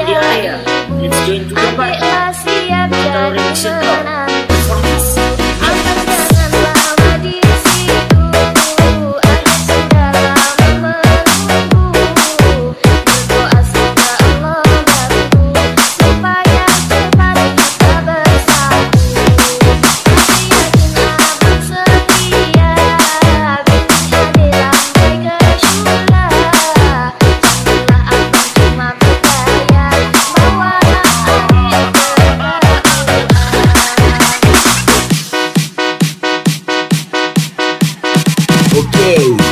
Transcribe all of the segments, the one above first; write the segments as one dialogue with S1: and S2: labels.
S1: Ya, ya, ya. Let's join juga Pak. Kita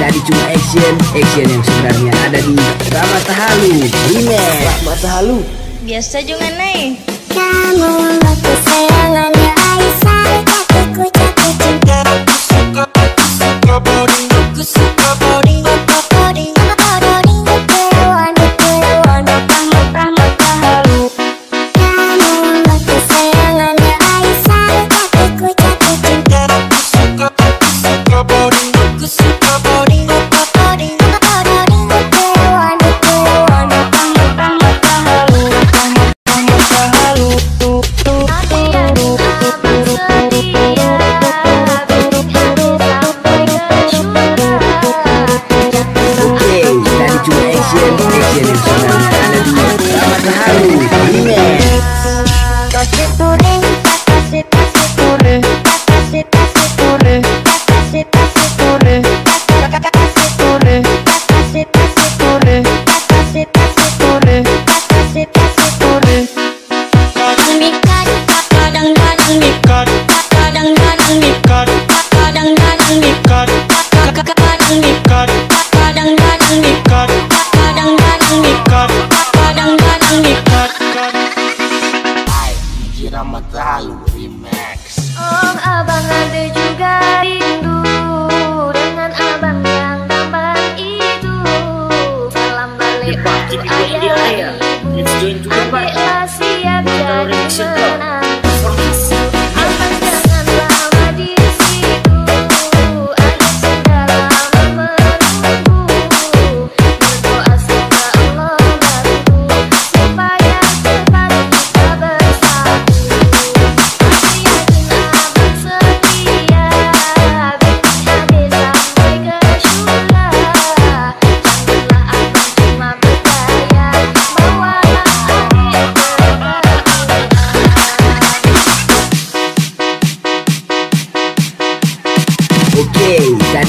S2: tadi cuma action action yang sebenarnya ada di Rahmat Halu Remix Rahmat Halu
S3: biasa juga nih
S4: kamu kesayangannya Aisyah cakep jatuh cinta aku suka aku suka body
S1: Hindi. It's going to be back.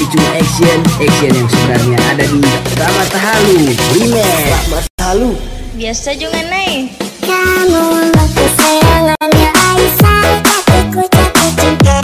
S2: cuma action action yang sebenarnya ada di Rama Tahalu Remake. Ramat Halu.
S3: Biasa juga naik
S4: kamu kesayangannya Aisyah. Cakepku cakep cinta.